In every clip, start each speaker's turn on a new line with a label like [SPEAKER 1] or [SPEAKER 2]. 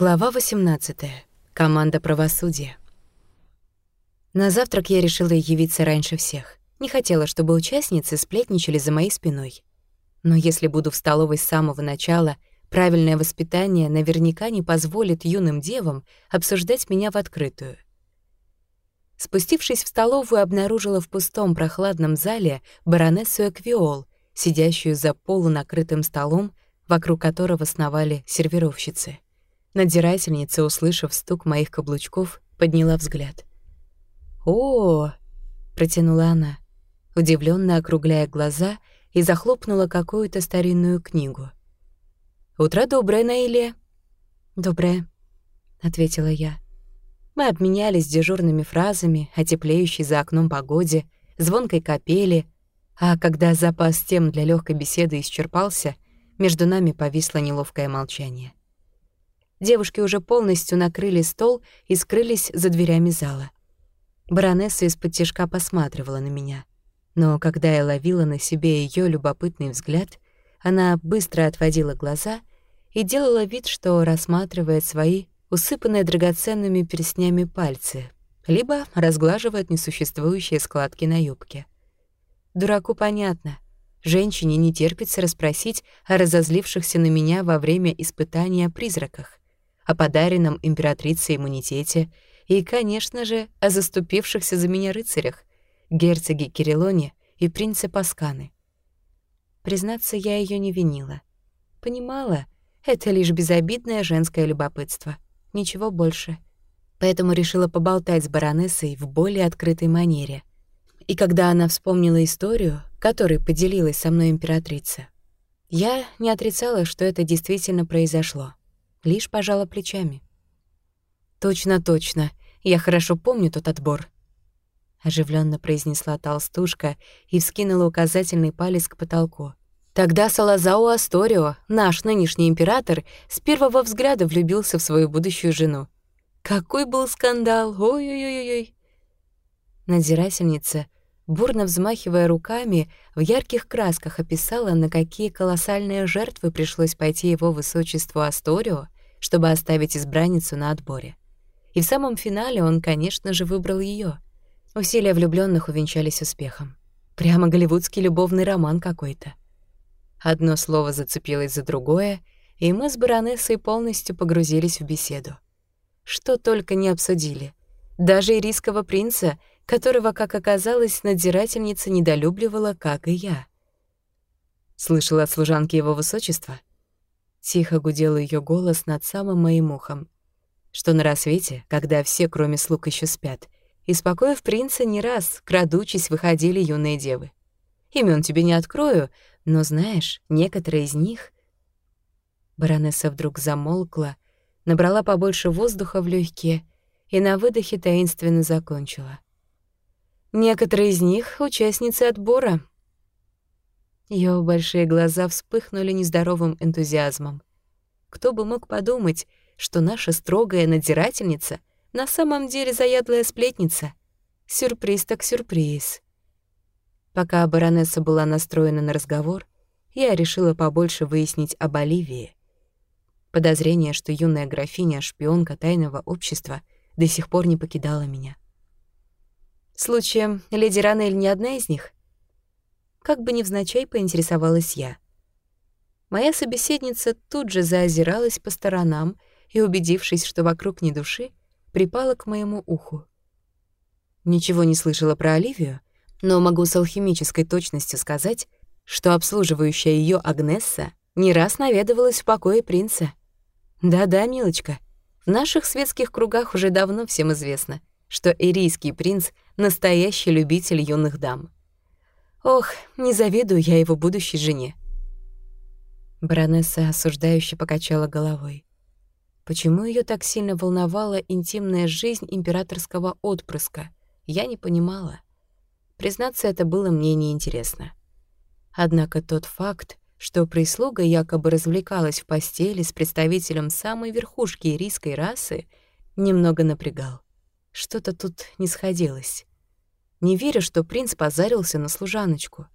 [SPEAKER 1] Глава 18. Команда правосудия. На завтрак я решила явиться раньше всех. Не хотела, чтобы участницы сплетничали за моей спиной. Но если буду в столовой с самого начала, правильное воспитание наверняка не позволит юным девам обсуждать меня в открытую. Спустившись в столовую, обнаружила в пустом прохладном зале баронессу Эквиол, сидящую за полунакрытым столом, вокруг которого сновали сервировщицы. Надзирательница, услышав стук моих каблучков, подняла взгляд. «О!» — протянула она, удивленно округляя глаза и захлопнула какую-то старинную книгу. «Утро доброе, Наилия». «Доброе», — ответила я. Мы обменялись дежурными фразами о теплеющей за окном погоде, звонкой капели, а когда запас тем для легкой беседы исчерпался, между нами повисло неловкое молчание. Девушки уже полностью накрыли стол и скрылись за дверями зала. Баронесса из-под тяжка посматривала на меня. Но когда я ловила на себе ее любопытный взгляд, она быстро отводила глаза и делала вид, что рассматривает свои усыпанные драгоценными перстнями пальцы, либо разглаживает несуществующие складки на юбке. Дураку понятно. Женщине не терпится расспросить о разозлившихся на меня во время испытания призраках о подаренном императрицей иммунитете и, конечно же, о заступившихся за меня рыцарях, герцоге Кириллоне и принце Пасканы. Признаться, я ее не винила. Понимала, это лишь безобидное женское любопытство, ничего больше. Поэтому решила поболтать с баронессой в более открытой манере. И когда она вспомнила историю, которой поделилась со мной императрица, я не отрицала, что это действительно произошло лишь пожала плечами. «Точно, точно. Я хорошо помню тот отбор», — оживленно произнесла толстушка и вскинула указательный палец к потолку. Тогда Салазау Асторио, наш нынешний император, с первого взгляда влюбился в свою будущую жену. Какой был скандал! Ой-ой-ой-ой! Надзирательница, бурно взмахивая руками, в ярких красках описала, на какие колоссальные жертвы пришлось пойти его высочеству Асторио, чтобы оставить избранницу на отборе. И в самом финале он, конечно же, выбрал ее. Усилия влюбленных увенчались успехом. Прямо голливудский любовный роман какой-то. Одно слово зацепилось за другое, и мы с баронессой полностью погрузились в беседу. Что только не обсудили. Даже ирийского принца — которого, как оказалось, надзирательница недолюбливала, как и я. Слышала от служанки его высочества? Тихо гудел ее голос над самым моим ухом. Что на рассвете, когда все, кроме слуг, еще спят, испокоив принца не раз, крадучись, выходили юные девы. Имен тебе не открою, но знаешь, некоторые из них... Баронесса вдруг замолкла, набрала побольше воздуха в легкие и на выдохе таинственно закончила — Некоторые из них — участницы отбора. Её большие глаза вспыхнули нездоровым энтузиазмом. Кто бы мог подумать, что наша строгая надзирательница на самом деле заядлая сплетница. Сюрприз так сюрприз. Пока баронесса была настроена на разговор, я решила побольше выяснить об Оливии. Подозрение, что юная графиня — шпионка тайного общества, до сих пор не покидала меня. Случаем, леди Ранель не одна из них? Как бы невзначай поинтересовалась я. Моя собеседница тут же заозиралась по сторонам и, убедившись, что вокруг ни души, припала к моему уху. Ничего не слышала про Оливию, но могу с алхимической точностью сказать, что обслуживающая ее Агнесса не раз наведывалась в покое принца. Да-да, милочка, в наших светских кругах уже давно всем известно, что ирийский принц настоящий любитель юных дам. Ох, не завидую я его будущей жене. Баронесса осуждающе покачала головой. Почему ее так сильно волновала интимная жизнь императорского отпрыска, я не понимала. Признаться, это было мне неинтересно. Однако тот факт, что прислуга якобы развлекалась в постели с представителем самой верхушки ирийской расы, немного напрягал. Что-то тут не сходилось. Не верю, что принц позарился на служаночку.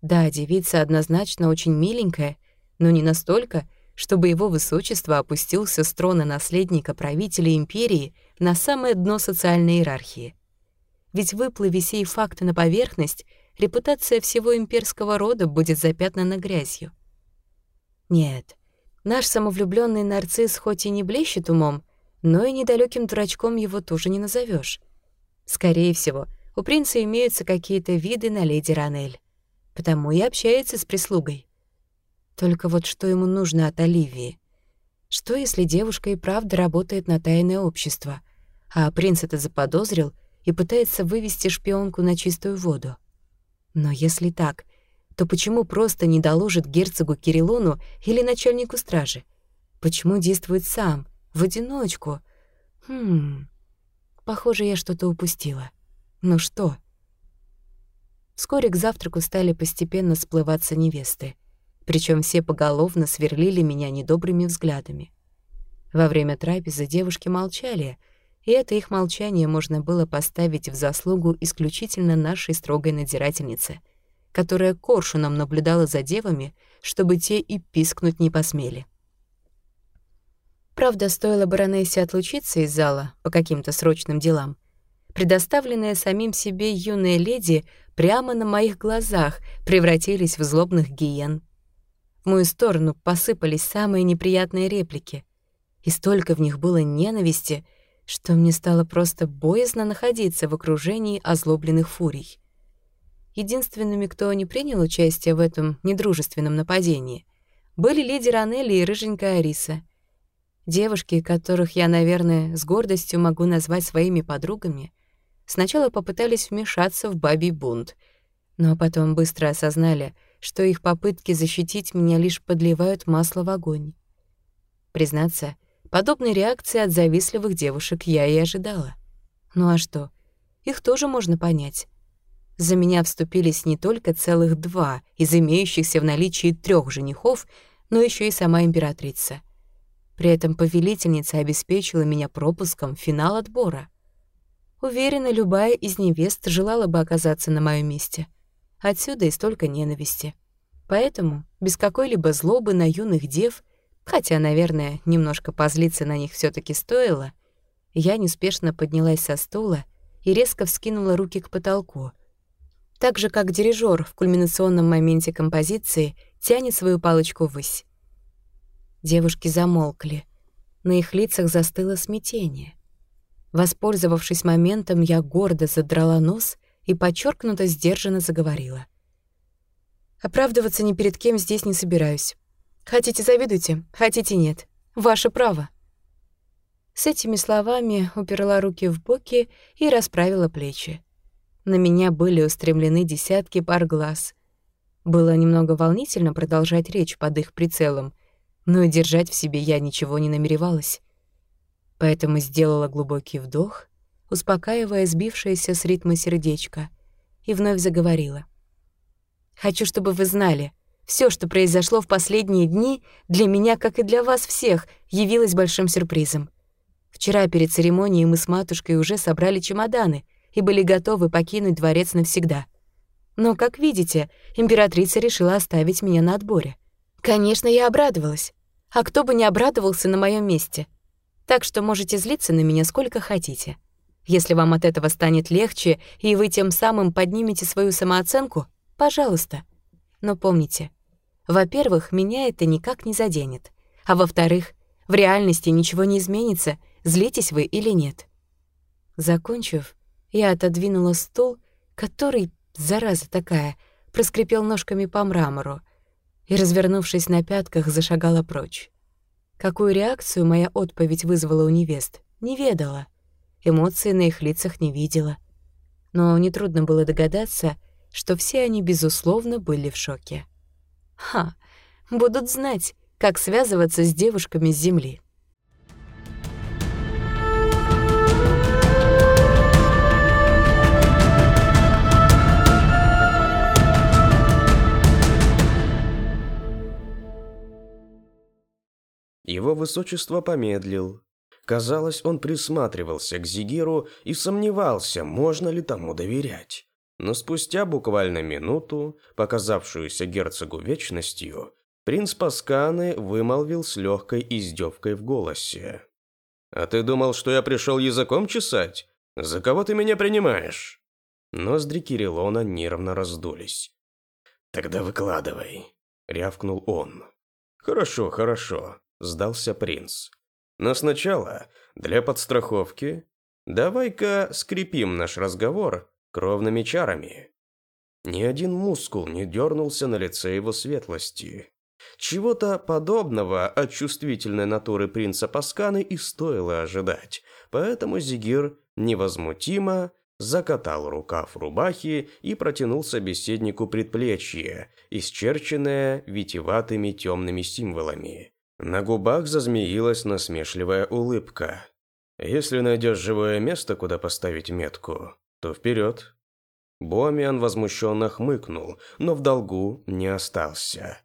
[SPEAKER 1] Да, девица однозначно очень миленькая, но не настолько, чтобы его высочество опустился с трона наследника правителя империи на самое дно социальной иерархии. Ведь выплыви сей факты на поверхность, репутация всего имперского рода будет запятнана грязью. Нет, наш самовлюбленный нарцисс хоть и не блещет умом, но и недалеким дурачком его тоже не назовешь. Скорее всего, у принца имеются какие-то виды на леди Ранель, потому и общается с прислугой. Только вот что ему нужно от Оливии? Что, если девушка и правда работает на тайное общество, а принц это заподозрил и пытается вывести шпионку на чистую воду? Но если так, то почему просто не доложит герцогу Кириллону или начальнику стражи? Почему действует сам, в одиночку? Хм... Похоже, я что-то упустила. Ну что? Вскоре к завтраку стали постепенно сплываться невесты. Причем все поголовно сверлили меня недобрыми взглядами. Во время трапезы девушки молчали, и это их молчание можно было поставить в заслугу исключительно нашей строгой надзирательнице, которая коршуном наблюдала за девами, чтобы те и пискнуть не посмели. Правда, стоило баронессе отлучиться из зала по каким-то срочным делам, предоставленные самим себе юные леди прямо на моих глазах превратились в злобных гиен. В мою сторону посыпались самые неприятные реплики, и столько в них было ненависти — что мне стало просто боязно находиться в окружении озлобленных фурий. Единственными, кто не принял участие в этом недружественном нападении, были леди Ранелли и рыженькая Ариса. Девушки, которых я, наверное, с гордостью могу назвать своими подругами, сначала попытались вмешаться в бабий бунт, но потом быстро осознали, что их попытки защитить меня лишь подливают масло в огонь. Признаться, Подобной реакции от завистливых девушек я и ожидала. Ну а что? Их тоже можно понять. За меня вступились не только целых два из имеющихся в наличии трех женихов, но еще и сама императрица. При этом повелительница обеспечила меня пропуском в финал отбора. Уверена, любая из невест желала бы оказаться на моем месте. Отсюда и столько ненависти. Поэтому, без какой-либо злобы на юных дев, Хотя, наверное, немножко позлиться на них все таки стоило, я неспешно поднялась со стула и резко вскинула руки к потолку. Так же, как дирижер в кульминационном моменте композиции тянет свою палочку ввысь. Девушки замолкли. На их лицах застыло смятение. Воспользовавшись моментом, я гордо задрала нос и подчеркнуто сдержанно заговорила. «Оправдываться ни перед кем здесь не собираюсь. Хотите завидуйте, хотите нет. Ваше право. С этими словами уперла руки в боки и расправила плечи. На меня были устремлены десятки пар глаз. Было немного волнительно продолжать речь под их прицелом, но и держать в себе я ничего не намеревалась. Поэтому сделала глубокий вдох, успокаивая сбившееся с ритма сердечко, и вновь заговорила. «Хочу, чтобы вы знали, все, что произошло в последние дни, для меня, как и для вас всех, явилось большим сюрпризом. Вчера перед церемонией мы с матушкой уже собрали чемоданы и были готовы покинуть дворец навсегда. Но, как видите, императрица решила оставить меня на отборе. Конечно, я обрадовалась. А кто бы не обрадовался на моем месте. Так что можете злиться на меня сколько хотите. Если вам от этого станет легче, и вы тем самым поднимете свою самооценку, пожалуйста. Но помните, во-первых, меня это никак не заденет. А во-вторых, в реальности ничего не изменится, злитесь вы или нет. Закончив, я отодвинула стул, который, зараза такая, проскрипел ножками по мрамору, и, развернувшись на пятках, зашагала прочь. Какую реакцию моя отповедь вызвала у невест, не ведала. Эмоций на их лицах не видела. Но нетрудно было догадаться, что все они, безусловно, были в шоке. Ха, будут знать, как связываться с девушками с Земли.
[SPEAKER 2] Его высочество помедлил. Казалось, он присматривался к Зигиру и сомневался, можно ли тому доверять. Но спустя буквально минуту, показавшуюся герцогу вечностью, Принц Пасканы вымолвил с легкой издевкой в голосе. «А ты думал, что я пришел языком чесать? За кого ты меня принимаешь?» Ноздри Кириллона нервно раздулись. «Тогда выкладывай», — рявкнул он. «Хорошо, хорошо», — сдался принц. «Но сначала, для подстраховки, давай-ка скрепим наш разговор кровными чарами». Ни один мускул не дернулся на лице его светлости. Чего-то подобного от чувствительной натуры принца Пасканы и стоило ожидать, поэтому Зигир невозмутимо закатал рукав рубахи и протянул собеседнику предплечье, исчерченное витиеватыми темными символами. На губах зазмеилась насмешливая улыбка. «Если найдешь живое место, куда поставить метку, то вперед!» Бомиан возмущенно хмыкнул, но в долгу не остался.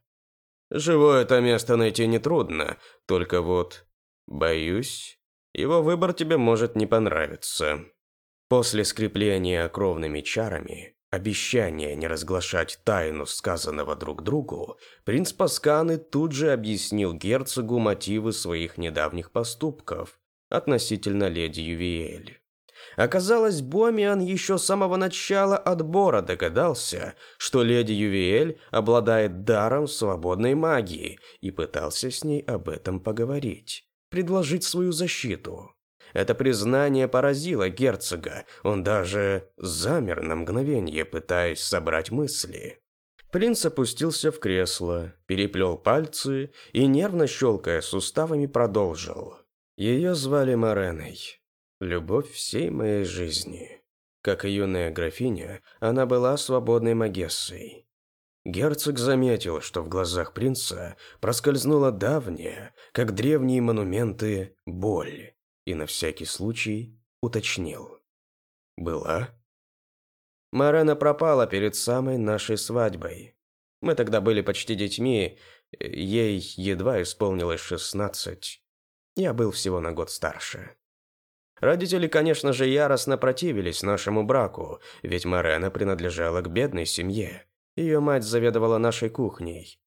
[SPEAKER 2] «Живое это место найти нетрудно, только вот, боюсь, его выбор тебе может не понравиться». После скрепления кровными чарами, обещания не разглашать тайну сказанного друг другу, принц Пасканы тут же объяснил герцогу мотивы своих недавних поступков относительно леди Ювиэль. Оказалось, Бомиан еще с самого начала отбора догадался, что леди Ювиэль обладает даром свободной магии и пытался с ней об этом поговорить, предложить свою защиту. Это признание поразило герцога, он даже замер на мгновение, пытаясь собрать мысли. Принц опустился в кресло, переплел пальцы и, нервно щелкая суставами, продолжил. Ее звали Мореной. Любовь всей моей жизни. Как и юная графиня, она была свободной магессой. Герцог заметил, что в глазах принца проскользнула давняя, как древние монументы, боль и на всякий случай уточнил. «Была?» Марена пропала перед самой нашей свадьбой. Мы тогда были почти детьми, ей едва исполнилось шестнадцать. Я был всего на год старше. Родители, конечно же, яростно противились нашему браку, ведь Марена принадлежала к бедной семье. Ее мать заведовала нашей кухней.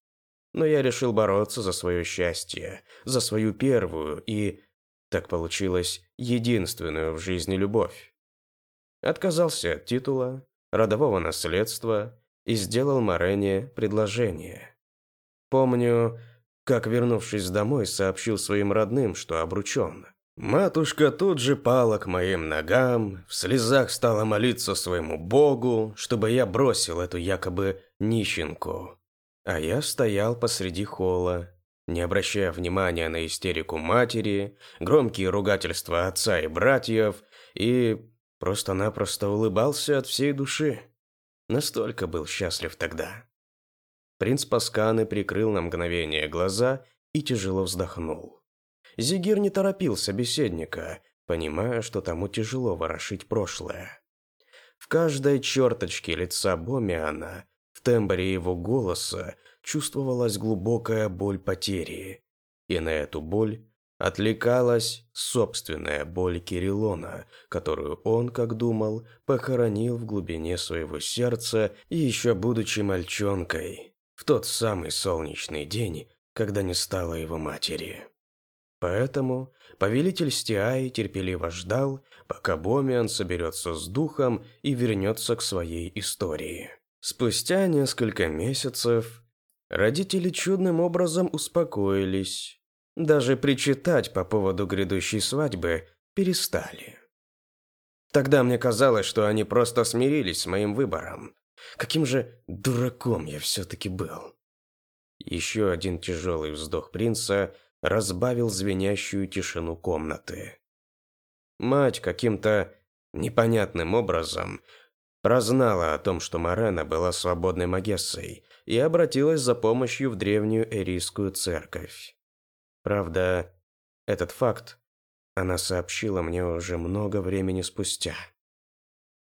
[SPEAKER 2] Но я решил бороться за свое счастье, за свою первую и так получилось единственную в жизни любовь. Отказался от титула, родового наследства и сделал Морене предложение. Помню, как, вернувшись домой, сообщил своим родным, что обручен. Матушка тут же пала к моим ногам, в слезах стала молиться своему богу, чтобы я бросил эту якобы нищенку. А я стоял посреди холла, не обращая внимания на истерику матери, громкие ругательства отца и братьев, и просто-напросто улыбался от всей души. Настолько был счастлив тогда. Принц Пасканы прикрыл на мгновение глаза и тяжело вздохнул. Зигир не торопил собеседника, понимая, что тому тяжело ворошить прошлое. В каждой черточке лица Бомиана, в тембре его голоса чувствовалась глубокая боль потери. И на эту боль отвлекалась собственная боль Кириллона, которую он, как думал, похоронил в глубине своего сердца еще будучи мальчонкой, в тот самый солнечный день, когда не стало его матери. Поэтому повелитель Стиаи терпеливо ждал, пока Бомиан соберется с духом и вернется к своей истории. Спустя несколько месяцев Родители чудным образом успокоились. Даже причитать по поводу грядущей свадьбы перестали. Тогда мне казалось, что они просто смирились с моим выбором. Каким же дураком я все-таки был. Еще один тяжелый вздох принца разбавил звенящую тишину комнаты. Мать каким-то непонятным образом прознала о том, что Марена была свободной магессой, и обратилась за помощью в древнюю эрийскую церковь. Правда, этот факт она сообщила мне уже много времени спустя.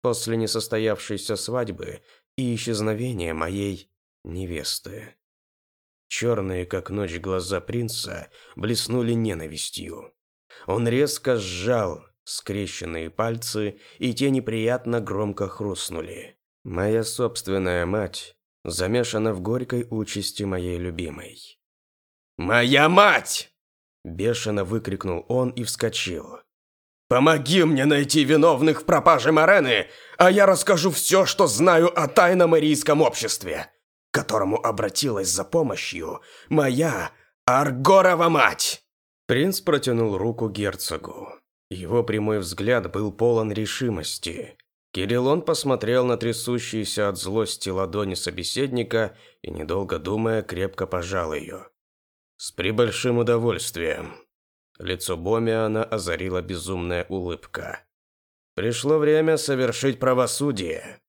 [SPEAKER 2] После несостоявшейся свадьбы и исчезновения моей невесты. Черные, как ночь, глаза принца блеснули ненавистью. Он резко сжал скрещенные пальцы, и те неприятно громко хрустнули. Моя собственная мать замешана в горькой участи моей любимой. «Моя мать!» – бешено выкрикнул он и вскочил. «Помоги мне найти виновных в пропаже Морены, а я расскажу все, что знаю о тайном ирийском обществе, к которому обратилась за помощью моя Аргорова мать!» Принц протянул руку герцогу. Его прямой взгляд был полон решимости. Кириллон посмотрел на трясущиеся от злости ладони собеседника и, недолго думая, крепко пожал ее. «С прибольшим удовольствием». Лицо Бомиана озарила безумная улыбка. «Пришло время совершить правосудие.